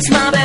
It's my